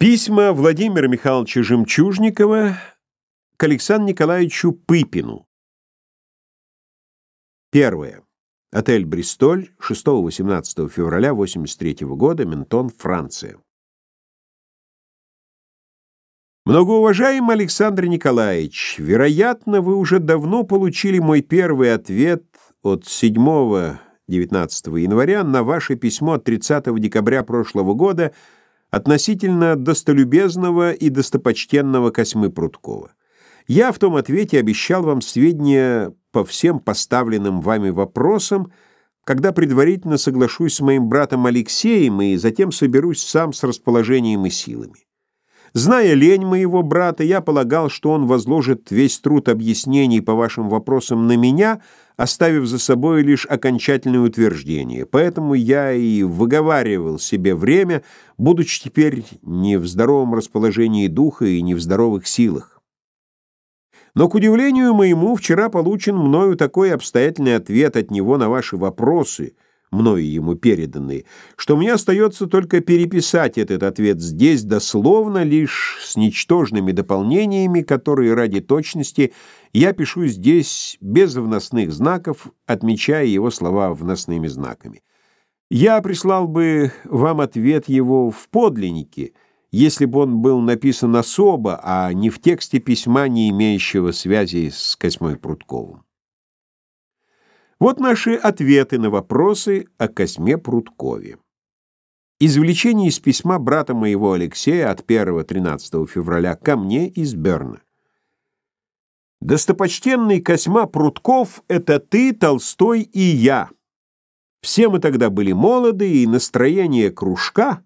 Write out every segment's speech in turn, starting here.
Письма Владимира Михайловича Жемчужникова к Александру Николаевичу Пыпину. Первое. Отель «Бристоль», 6-18 февраля 83 года, Ментон, Франция. Многоуважаемый Александр Николаевич, вероятно, вы уже давно получили мой первый ответ от 7-19 января на ваше письмо от 30 декабря прошлого года относительно достолюбезного и достопочтенного Косьмы Прудкова. Я в том ответе обещал вам сведения по всем поставленным вами вопросам, когда предварительно соглашусь с моим братом Алексеем и затем соберусь сам с расположением и силами. Зная лень моего брата, я полагал, что он возложит весь труд объяснений по вашим вопросам на меня, оставив за собой лишь окончательное утверждение. Поэтому я и выговаривал себе время, будучи теперь не в здоровом расположении духа и не в здоровых силах. Но, к удивлению моему, вчера получен мною такой обстоятельный ответ от него на ваши вопросы — мною ему переданные, что мне остается только переписать этот ответ здесь дословно, лишь с ничтожными дополнениями, которые ради точности я пишу здесь без вносных знаков, отмечая его слова вносными знаками. Я прислал бы вам ответ его в подлиннике, если бы он был написан особо, а не в тексте письма, не имеющего связи с Косьмой Прудковым. Вот наши ответы на вопросы о Косьме Прудкове. Извлечение из письма брата моего Алексея от 1-13 февраля ко мне из Берна. Достопочтенный Косьма Прудков — это ты, Толстой и я. Все мы тогда были молоды, и настроение кружка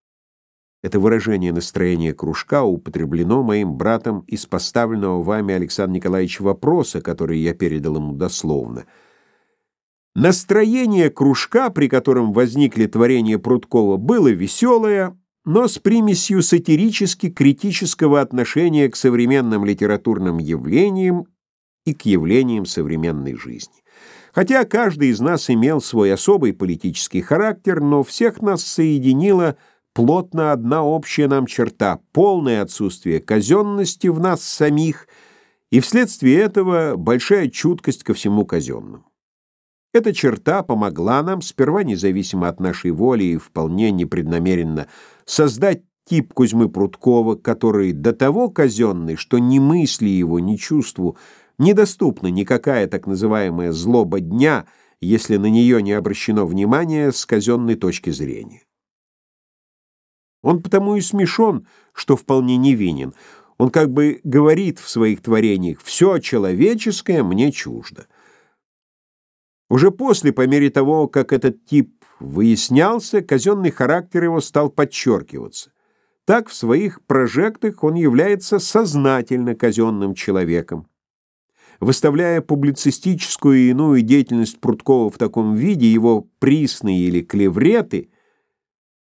— это выражение настроения кружка употреблено моим братом из поставленного вами Александра Николаевича вопроса, который я передал ему дословно — Настроение кружка, при котором возникли творения Прудкова, было веселое, но с примесью сатирически-критического отношения к современным литературным явлениям и к явлениям современной жизни. Хотя каждый из нас имел свой особый политический характер, но всех нас соединила плотно одна общая нам черта — полное отсутствие казенности в нас самих и вследствие этого большая чуткость ко всему казенному. Эта черта помогла нам, сперва независимо от нашей воли и вполне непреднамеренно, создать тип Кузьмы Прудкова, который до того казенный, что ни мысли его, ни чувству недоступна никакая так называемая злоба дня, если на нее не обращено внимание с казенной точки зрения. Он потому и смешон, что вполне невинен. Он как бы говорит в своих творениях «все человеческое мне чуждо». Уже после, по мере того, как этот тип выяснялся, казенный характер его стал подчеркиваться. Так в своих прожектах он является сознательно казенным человеком. Выставляя публицистическую и иную деятельность Прудкова в таком виде, его присные или клевреты,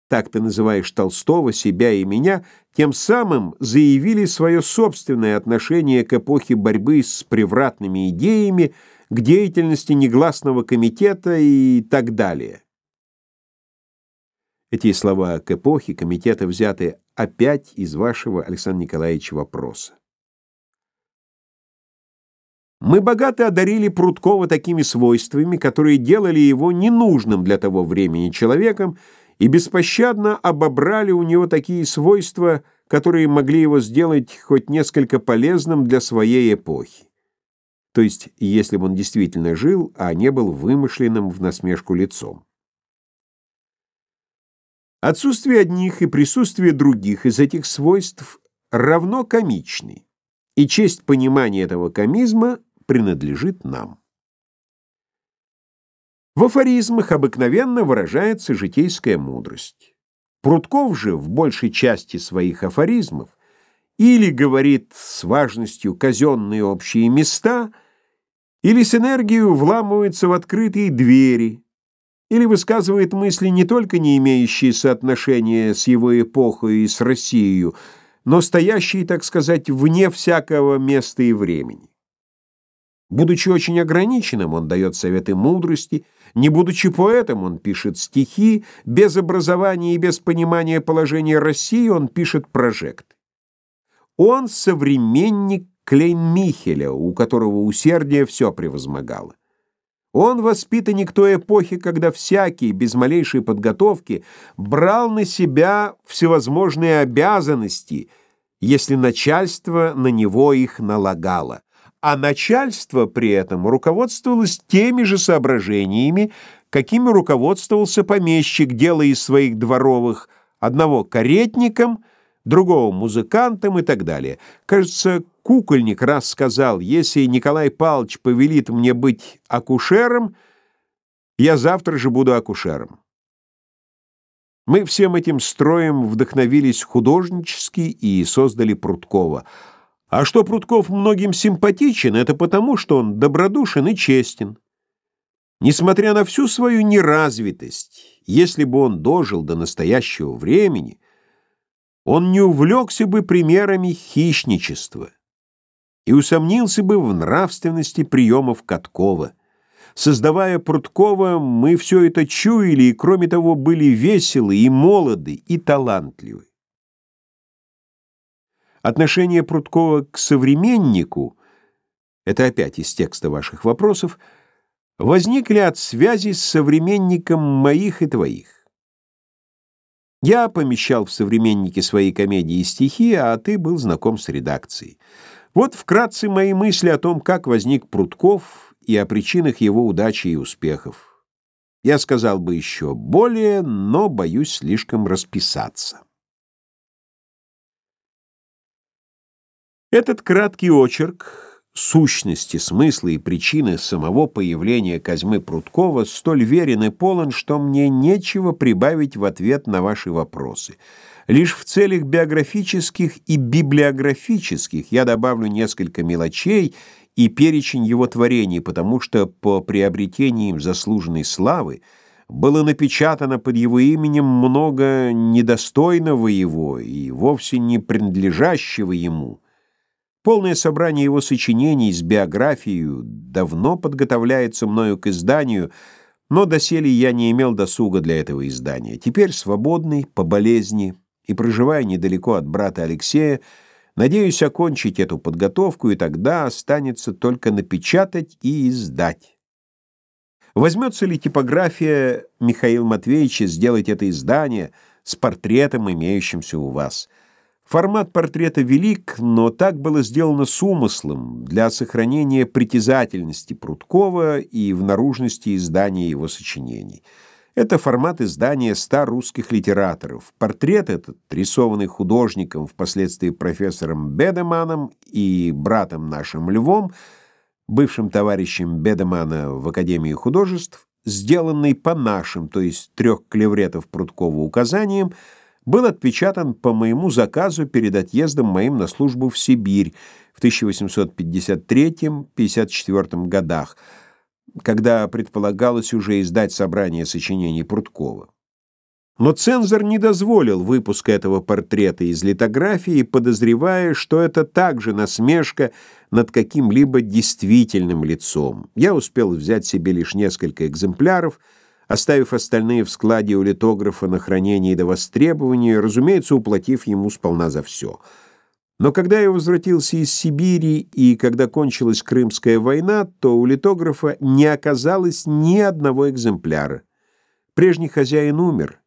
так ты называешь Толстого, себя и меня, тем самым заявили свое собственное отношение к эпохе борьбы с превратными идеями, к деятельности негласного комитета и так далее. Эти слова к эпохе комитета взяты опять из вашего, Александра Николаевича, вопроса. Мы богато одарили Прудкова такими свойствами, которые делали его ненужным для того времени человеком, и беспощадно обобрали у него такие свойства, которые могли его сделать хоть несколько полезным для своей эпохи то есть если бы он действительно жил, а не был вымышленным в насмешку лицом. Отсутствие одних и присутствие других из этих свойств равно комичны, и честь понимания этого комизма принадлежит нам. В афоризмах обыкновенно выражается житейская мудрость. Прудков же в большей части своих афоризмов или говорит с важностью казенные общие места, или с энергией вламывается в открытые двери, или высказывает мысли не только не имеющие соотношения с его эпохой и с Россией, но стоящие, так сказать, вне всякого места и времени. Будучи очень ограниченным, он дает советы мудрости, не будучи поэтом, он пишет стихи, без образования и без понимания положения России он пишет прожект. Он современник Клейн-Михеля, у которого усердие все превозмогало. Он воспитанник той эпохи, когда всякий, без малейшей подготовки, брал на себя всевозможные обязанности, если начальство на него их налагало. А начальство при этом руководствовалось теми же соображениями, какими руководствовался помещик, делая из своих дворовых одного каретником, другого музыкантом и так далее. Кажется, кукольник раз сказал, если Николай Павлович повелит мне быть акушером, я завтра же буду акушером. Мы всем этим строем вдохновились художнически и создали Прудкова. А что Прудков многим симпатичен, это потому, что он добродушен и честен. Несмотря на всю свою неразвитость, если бы он дожил до настоящего времени, он не увлекся бы примерами хищничества и усомнился бы в нравственности приемов Каткова. Создавая Прудкова, мы все это чуяли и, кроме того, были веселы и молоды и талантливы. Отношение Прудкова к современнику — это опять из текста ваших вопросов — возникли от связи с современником моих и твоих. Я помещал в современнике свои комедии и стихи, а ты был знаком с редакцией. Вот вкратце мои мысли о том, как возник Прудков и о причинах его удачи и успехов. Я сказал бы еще более, но боюсь слишком расписаться. Этот краткий очерк сущности, смысла и причины самого появления Козьмы Прудкова столь верен и полон, что мне нечего прибавить в ответ на ваши вопросы. Лишь в целях биографических и библиографических я добавлю несколько мелочей и перечень его творений, потому что по приобретении заслуженной славы было напечатано под его именем много недостойного его и вовсе не принадлежащего ему. Полное собрание его сочинений с биографией давно подготовляется мною к изданию, но доселе я не имел досуга для этого издания. Теперь свободный, по болезни и проживая недалеко от брата Алексея, надеюсь окончить эту подготовку, и тогда останется только напечатать и издать. Возьмется ли типография Михаила Матвеевича сделать это издание с портретом, имеющимся у вас – Формат портрета велик, но так было сделано с умыслом для сохранения притязательности Прудкова и в наружности издания его сочинений. Это формат издания ста русских литераторов. Портрет этот, рисованный художником, впоследствии профессором Бедеманом и братом нашим Львом, бывшим товарищем Бедемана в Академии художеств, сделанный по нашим, то есть трех клевретов Прудкова указаниям, был отпечатан по моему заказу перед отъездом моим на службу в Сибирь в 1853-54 годах, когда предполагалось уже издать собрание сочинений Прудкова. Но цензор не дозволил выпуска этого портрета из литографии, подозревая, что это также насмешка над каким-либо действительным лицом. Я успел взять себе лишь несколько экземпляров — оставив остальные в складе у литографа на хранение до востребования, разумеется, уплатив ему сполна за все. Но когда я возвратился из Сибири и когда кончилась Крымская война, то у литографа не оказалось ни одного экземпляра. Прежний хозяин умер,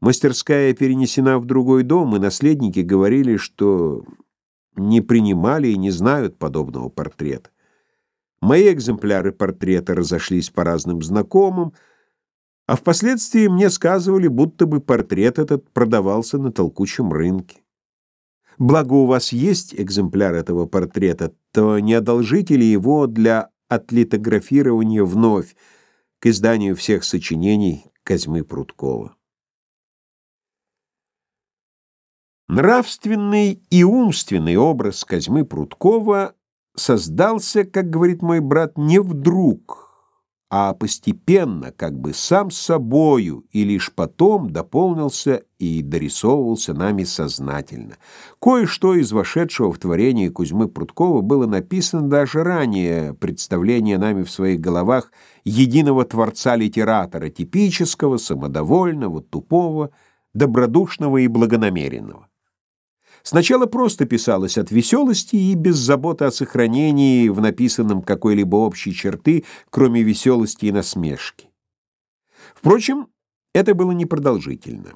мастерская перенесена в другой дом, и наследники говорили, что не принимали и не знают подобного портрета. Мои экземпляры портрета разошлись по разным знакомым, а впоследствии мне сказывали, будто бы портрет этот продавался на толкучем рынке. Благо у вас есть экземпляр этого портрета, то не одолжите ли его для отлитографирования вновь к изданию всех сочинений Козьмы Прудкова. Нравственный и умственный образ Козьмы Прудкова создался, как говорит мой брат, не вдруг, а постепенно, как бы сам собою, и лишь потом дополнился и дорисовывался нами сознательно. Кое-что из вошедшего в творение Кузьмы Прудкова было написано даже ранее, представление нами в своих головах единого творца-литератора, типического, самодовольного, тупого, добродушного и благонамеренного. Сначала просто писалось от веселости и без заботы о сохранении в написанном какой-либо общей черты, кроме веселости и насмешки. Впрочем, это было непродолжительно.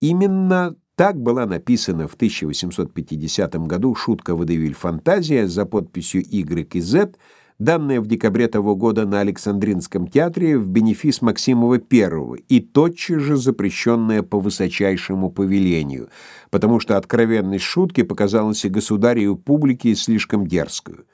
Именно так была написана в 1850 году шутка «Водевиль фантазия» за подписью Y и Z данная в декабре того года на Александринском театре в бенефис Максимова I и тотчас же запрещенная по высочайшему повелению, потому что откровенность шутки показалась и государю публике слишком дерзкую.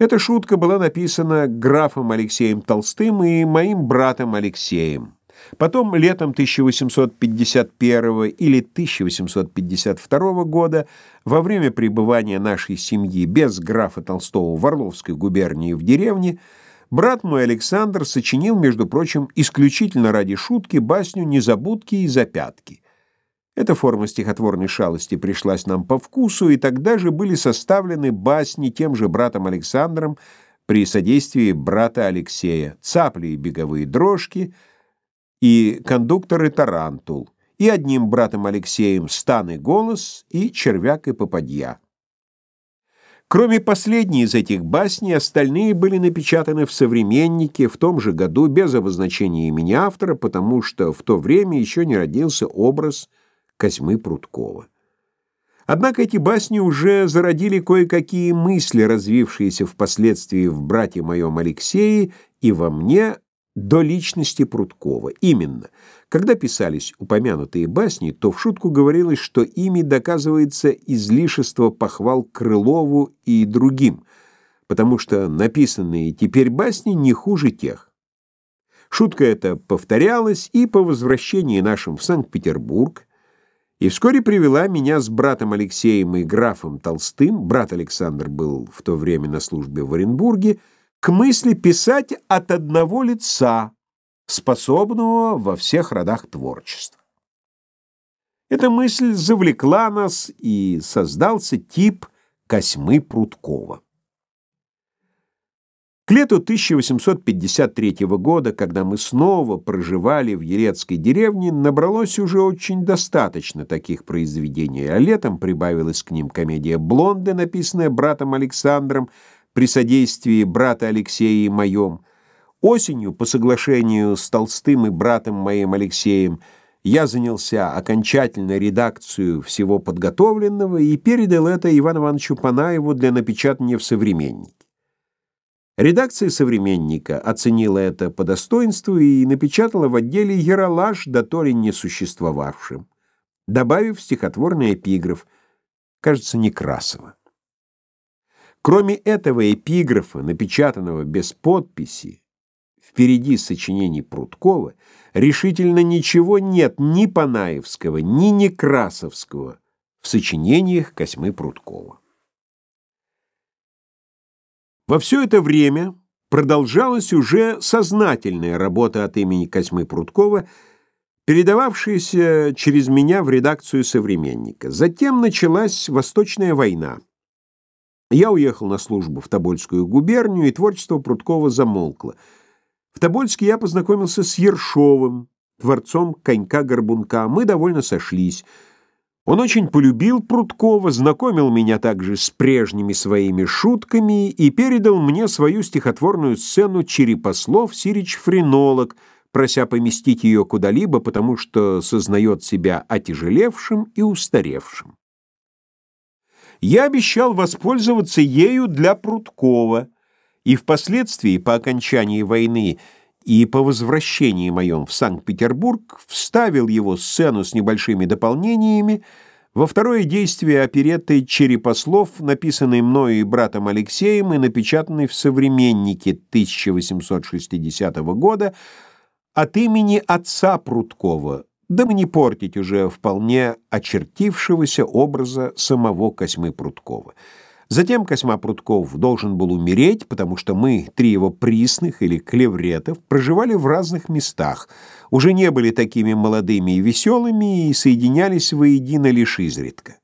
Эта шутка была написана графом Алексеем Толстым и моим братом Алексеем. Потом, летом 1851 или 1852 года, во время пребывания нашей семьи без графа Толстого в Орловской губернии в деревне, брат мой Александр сочинил, между прочим, исключительно ради шутки басню «Незабудки и запятки». Эта форма стихотворной шалости пришлась нам по вкусу, и тогда же были составлены басни тем же братом Александром при содействии брата Алексея «Цапли и беговые дрожки», и кондуктор и одним братом Алексеем стан и голос, и червяк и попадья. Кроме последней из этих басней, остальные были напечатаны в «Современнике» в том же году без обозначения имени автора, потому что в то время еще не родился образ Козьмы Прудкова. Однако эти басни уже зародили кое-какие мысли, развившиеся впоследствии в брате моем Алексее и во мне до личности Прудкова. Именно, когда писались упомянутые басни, то в шутку говорилось, что ими доказывается излишество похвал Крылову и другим, потому что написанные теперь басни не хуже тех. Шутка эта повторялась и по возвращении нашим в Санкт-Петербург, и вскоре привела меня с братом Алексеем и графом Толстым, брат Александр был в то время на службе в Оренбурге, к мысли писать от одного лица, способного во всех родах творчества. Эта мысль завлекла нас, и создался тип Косьмы Прудкова. К лету 1853 года, когда мы снова проживали в Елецкой деревне, набралось уже очень достаточно таких произведений, а летом прибавилась к ним комедия «Блонды», написанная братом Александром, при содействии брата Алексея и моем. Осенью, по соглашению с Толстым и братом моим Алексеем, я занялся окончательной редакцией всего подготовленного и передал это Ивану Ивановичу Панаеву для напечатания в «Современнике». Редакция «Современника» оценила это по достоинству и напечатала в отделе «Яролаж», до то ли не существовавшим, добавив стихотворный эпиграф, кажется, Некрасова. Кроме этого эпиграфа, напечатанного без подписи, впереди сочинений Прудкова, решительно ничего нет ни Панаевского, ни Некрасовского в сочинениях Косьмы Прудкова. Во все это время продолжалась уже сознательная работа от имени Косьмы Прудкова, передававшаяся через меня в редакцию «Современника». Затем началась Восточная война. Я уехал на службу в Тобольскую губернию, и творчество Прудкова замолкло. В Тобольске я познакомился с Ершовым, творцом «Конька-горбунка». Мы довольно сошлись. Он очень полюбил Прудкова, знакомил меня также с прежними своими шутками и передал мне свою стихотворную сцену «Черепослов Сирич-френолог», прося поместить ее куда-либо, потому что сознает себя отяжелевшим и устаревшим я обещал воспользоваться ею для Прудкова, и впоследствии, по окончании войны и по возвращении моем в Санкт-Петербург, вставил его сцену с небольшими дополнениями во второе действие оперетты «Черепослов», написанной мною и братом Алексеем и напечатанной в «Современнике» 1860 года от имени отца Прудкова, дабы не портить уже вполне очертившегося образа самого Косьмы Прудкова. Затем Косьма Прутков должен был умереть, потому что мы, три его присных или клевретов, проживали в разных местах, уже не были такими молодыми и веселыми и соединялись воедино лишь изредка.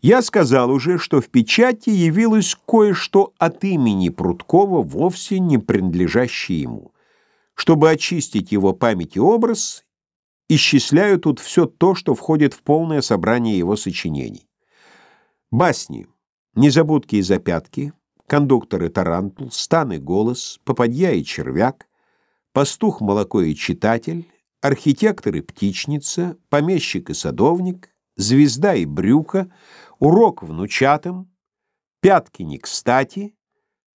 Я сказал уже, что в печати явилось кое-что от имени Пруткова, вовсе не принадлежащее ему. Чтобы очистить его память и образ, исчисляю тут все то, что входит в полное собрание его сочинений. Басни, незабудки и запятки, кондуктор и тарантул, стан и голос, попадья и червяк, пастух, молоко и читатель, архитектор и птичница, помещик и садовник, звезда и брюхо, урок внучатам, пятки некстати,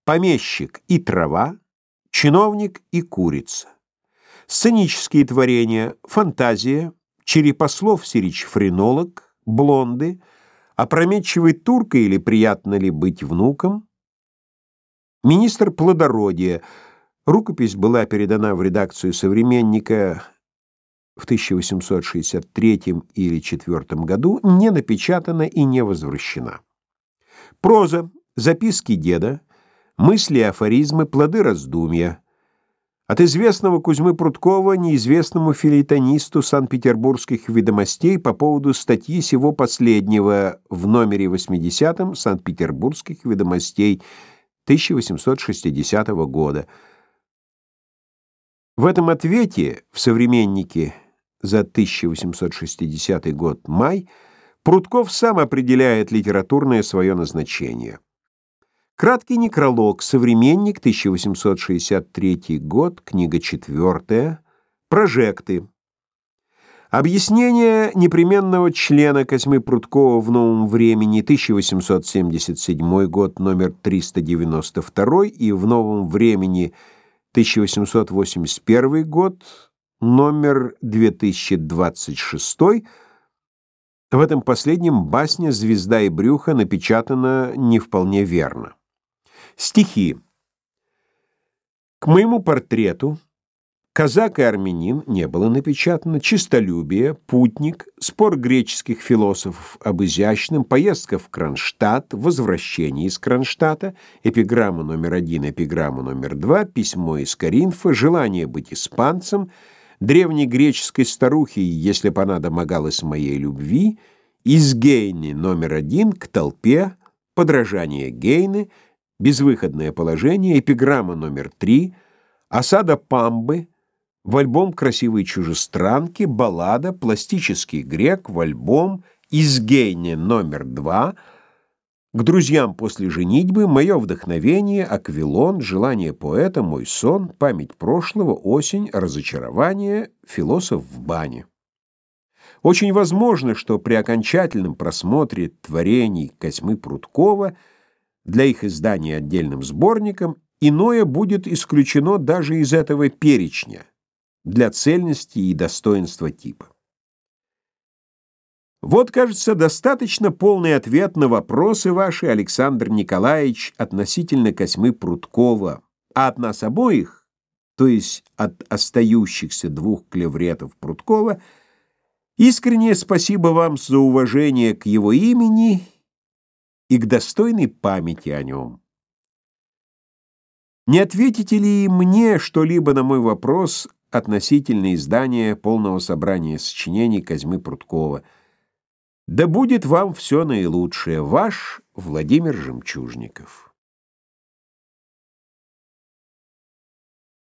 помещик и трава, чиновник и курица. Сценические творения, фантазия, черепослов-сирич-френолог, блонды — опрометчивый турка или приятно ли быть внуком, министр плодородия. Рукопись была передана в редакцию «Современника» в 1863 или 4 году, не напечатана и не возвращена. Проза, записки деда, мысли и афоризмы, плоды раздумья – от известного Кузьмы Пруткова неизвестному филейтонисту Санкт-Петербургских ведомостей по поводу статьи сего последнего в номере 80 Санкт-Петербургских ведомостей 1860 года. В этом ответе в «Современнике» за 1860 год май Прутков сам определяет литературное свое назначение. Краткий некролог. Современник, 1863 год, книга 4. Прожекты. Объяснение непременного члена Козьмы Пруткова в новом времени, 1877 год, номер 392, и в новом времени, 1881 год, номер 2026. В этом последнем басня «Звезда и брюхо» напечатана не вполне верно. Стихи. К моему портрету «Казак и армянин» не было напечатано, «Чистолюбие», «Путник», «Спор греческих философов об изящном», «Поездка в Кронштадт», «Возвращение из Кронштадта», эпиграмма номер один, эпиграмма номер два, «Письмо из Коринфа», «Желание быть испанцем», «Древней греческой старухи, если б она домогалась моей любви», «Из Гейни» номер один, «К толпе», «Подражание Гейны», Безвыходное положение, эпиграмма номер три, осада Памбы, в альбом «Красивые чужестранки», баллада, пластический грек, в альбом «Изгейне» номер два, к друзьям после женитьбы, мое вдохновение, аквилон, желание поэта, мой сон, память прошлого, осень, разочарование, философ в бане. Очень возможно, что при окончательном просмотре творений Козьмы Пруткова – для их издания отдельным сборником, иное будет исключено даже из этого перечня для цельности и достоинства типа. Вот, кажется, достаточно полный ответ на вопросы ваши, Александр Николаевич, относительно Косьмы Пруткова, а от нас обоих, то есть от остающихся двух клевретов Пруткова, искреннее спасибо вам за уважение к его имени и к достойной памяти о нем. Не ответите ли мне что-либо на мой вопрос относительно издания полного собрания сочинений Козьмы Пруткова? Да будет вам все наилучшее. Ваш Владимир Жемчужников.